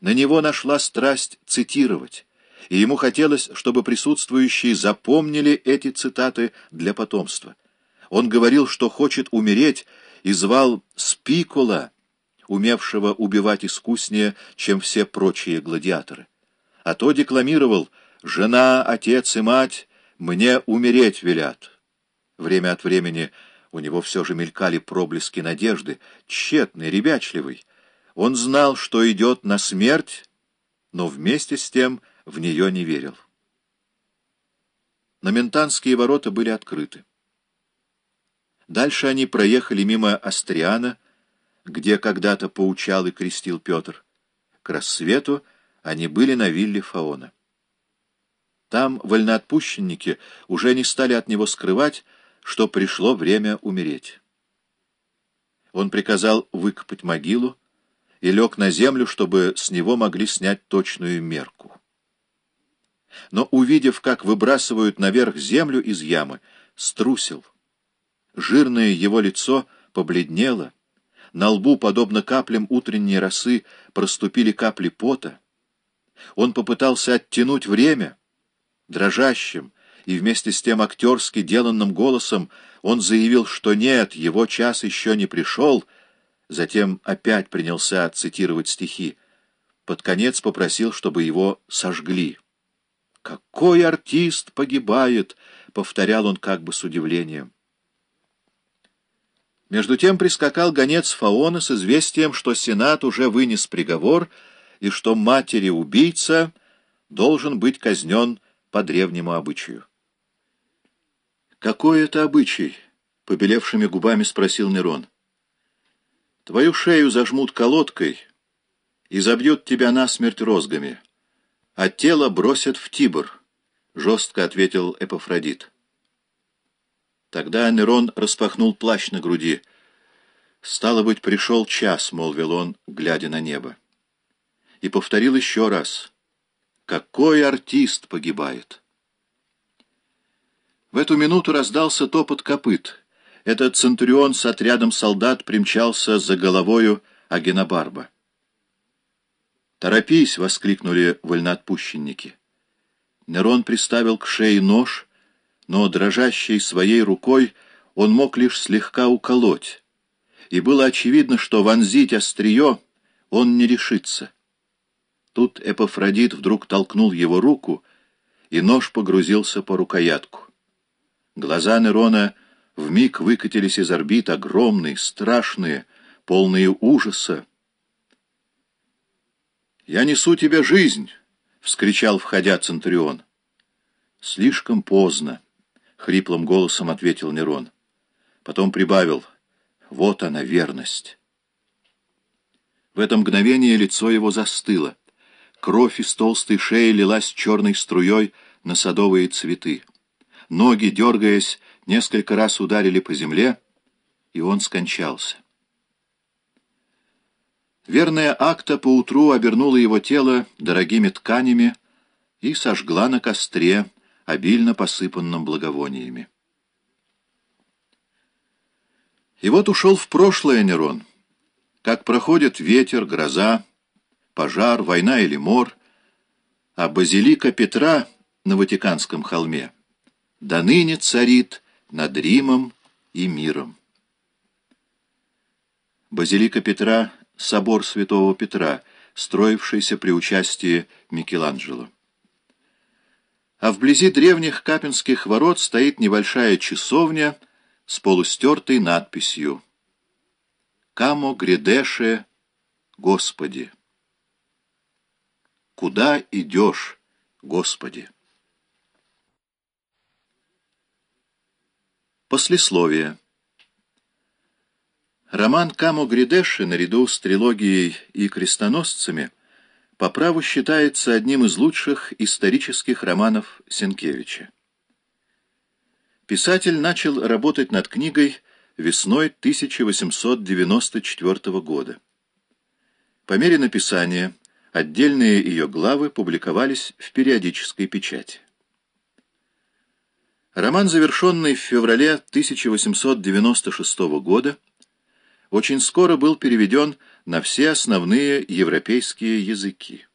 На него нашла страсть цитировать, и ему хотелось, чтобы присутствующие запомнили эти цитаты для потомства. Он говорил, что хочет умереть, и звал Спикула, умевшего убивать искуснее, чем все прочие гладиаторы. А то декламировал «Жена, отец и мать мне умереть велят». Время от времени у него все же мелькали проблески надежды, тщетный, ребячливый. Он знал, что идет на смерть, но вместе с тем в нее не верил. Номентанские ворота были открыты. Дальше они проехали мимо Астриана, где когда-то поучал и крестил Петр. К рассвету они были на вилле Фаона. Там вольноотпущенники уже не стали от него скрывать, что пришло время умереть. Он приказал выкопать могилу и лег на землю, чтобы с него могли снять точную мерку. Но, увидев, как выбрасывают наверх землю из ямы, струсил — Жирное его лицо побледнело, на лбу, подобно каплям утренней росы, проступили капли пота. Он попытался оттянуть время. Дрожащим и вместе с тем актерски деланным голосом он заявил, что нет, его час еще не пришел, затем опять принялся цитировать стихи. Под конец попросил, чтобы его сожгли. «Какой артист погибает!» — повторял он как бы с удивлением. Между тем прискакал гонец Фаона с известием, что Сенат уже вынес приговор и что матери-убийца должен быть казнен по древнему обычаю. «Какой это обычай?» — побелевшими губами спросил Нерон. «Твою шею зажмут колодкой и забьют тебя насмерть розгами, а тело бросят в Тибр», — жестко ответил Эпофродит. Тогда Нерон распахнул плащ на груди. «Стало быть, пришел час», — молвил он, глядя на небо. И повторил еще раз. «Какой артист погибает!» В эту минуту раздался топот копыт. Этот центурион с отрядом солдат примчался за головою Агенобарба. «Торопись!» — воскликнули вольноотпущенники. Нерон приставил к шее нож — но дрожащей своей рукой он мог лишь слегка уколоть, и было очевидно, что вонзить острие он не решится. Тут Эпофродит вдруг толкнул его руку, и нож погрузился по рукоятку. Глаза Нерона вмиг выкатились из орбит, огромные, страшные, полные ужаса. «Я несу тебе жизнь!» — вскричал, входя Центурион. «Слишком поздно!» — хриплым голосом ответил Нерон. Потом прибавил «Вот она, верность». В это мгновение лицо его застыло. Кровь из толстой шеи лилась черной струей на садовые цветы. Ноги, дергаясь, несколько раз ударили по земле, и он скончался. Верная акта поутру обернула его тело дорогими тканями и сожгла на костре, обильно посыпанном благовониями. И вот ушел в прошлое Нерон. Как проходит ветер, гроза, пожар, война или мор, а базилика Петра на Ватиканском холме до ныне царит над Римом и миром. Базилика Петра — собор святого Петра, строившийся при участии Микеланджело а вблизи древних Капинских ворот стоит небольшая часовня с полустертой надписью «Камо грядеше, Господи». «Куда идешь, Господи?» Послесловие Роман Камо Гридеши наряду с трилогией и крестоносцами – по праву считается одним из лучших исторических романов Сенкевича. Писатель начал работать над книгой весной 1894 года. По мере написания отдельные ее главы публиковались в периодической печати. Роман, завершенный в феврале 1896 года, очень скоро был переведен на все основные европейские языки.